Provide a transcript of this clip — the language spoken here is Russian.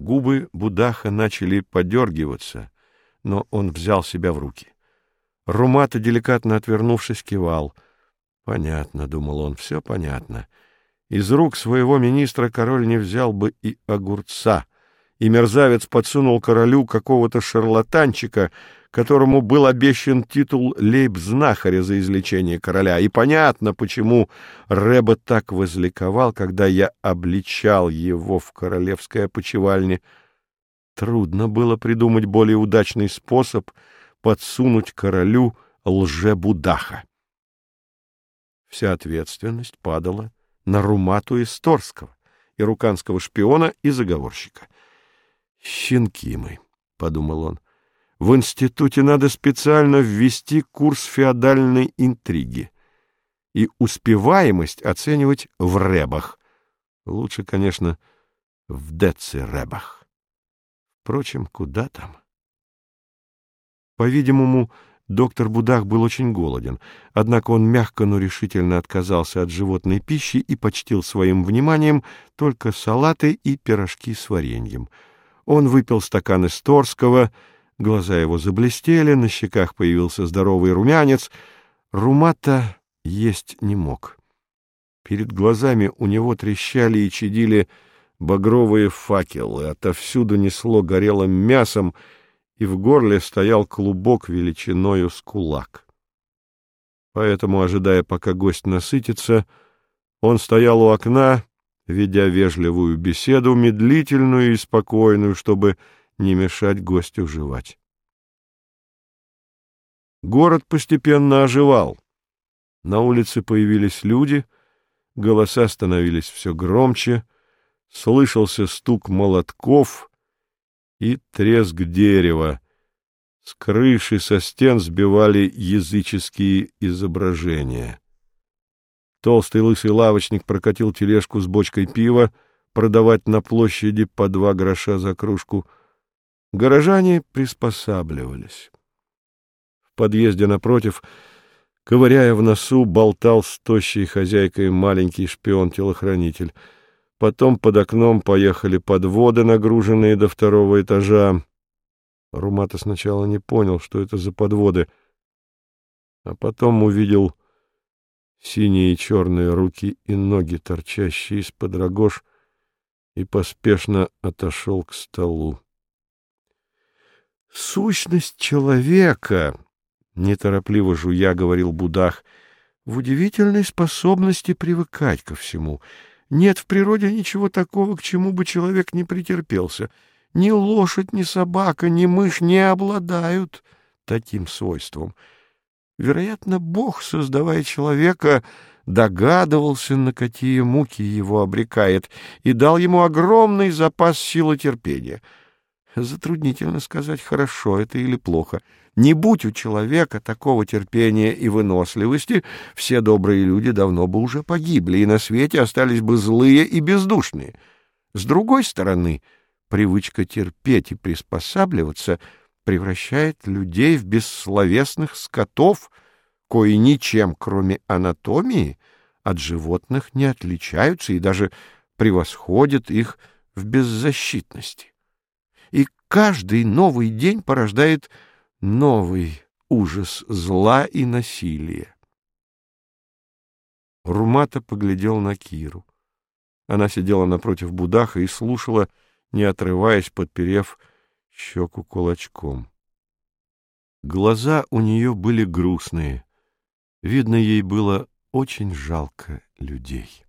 Губы Будаха начали подергиваться, но он взял себя в руки. Румата, деликатно отвернувшись, кивал. «Понятно», — думал он, — «все понятно. Из рук своего министра король не взял бы и огурца» и мерзавец подсунул королю какого-то шарлатанчика, которому был обещан титул лейб-знахаря за излечение короля. И понятно, почему Рэба так возликовал, когда я обличал его в королевской опочивальне. Трудно было придумать более удачный способ подсунуть королю лже-будаха. Вся ответственность падала на Румату Исторского, ируканского шпиона и заговорщика — «Щенки мы», — подумал он. «В институте надо специально ввести курс феодальной интриги и успеваемость оценивать в рэбах. Лучше, конечно, в деци-рэбах. Впрочем, куда там?» По-видимому, доктор Будах был очень голоден, однако он мягко, но решительно отказался от животной пищи и почтил своим вниманием только салаты и пирожки с вареньем — он выпил стакан исторского, глаза его заблестели, на щеках появился здоровый румянец. Румата есть не мог. Перед глазами у него трещали и чадили багровые факелы, отовсюду несло горелым мясом, и в горле стоял клубок величиною с кулак. Поэтому, ожидая, пока гость насытится, он стоял у окна ведя вежливую беседу, медлительную и спокойную, чтобы не мешать гостю жевать. Город постепенно оживал. На улице появились люди, голоса становились все громче, слышался стук молотков и треск дерева. С крыши, со стен сбивали языческие изображения. Толстый лысый лавочник прокатил тележку с бочкой пива, продавать на площади по два гроша за кружку. Горожане приспосабливались. В подъезде напротив, ковыряя в носу, болтал с тощей хозяйкой маленький шпион-телохранитель. Потом под окном поехали подводы, нагруженные до второго этажа. Румата сначала не понял, что это за подводы, а потом увидел синие и черные руки и ноги, торчащие из-под рогож, и поспешно отошел к столу. «Сущность человека», — неторопливо жуя говорил Будах, — «в удивительной способности привыкать ко всему. Нет в природе ничего такого, к чему бы человек не претерпелся. Ни лошадь, ни собака, ни мышь не обладают таким свойством». Вероятно, Бог, создавая человека, догадывался, на какие муки его обрекает, и дал ему огромный запас силы терпения. Затруднительно сказать, хорошо это или плохо. Не будь у человека такого терпения и выносливости, все добрые люди давно бы уже погибли, и на свете остались бы злые и бездушные. С другой стороны, привычка терпеть и приспосабливаться — превращает людей в бессловесных скотов, кои ничем, кроме анатомии, от животных не отличаются и даже превосходят их в беззащитности. Каждый новый день порождает новый ужас зла и насилия. Румата поглядел на Киру. Она сидела напротив Будаха и слушала, не отрываясь, подперев щеку кулачком. Глаза у нее были грустные. Видно, ей было очень жалко людей.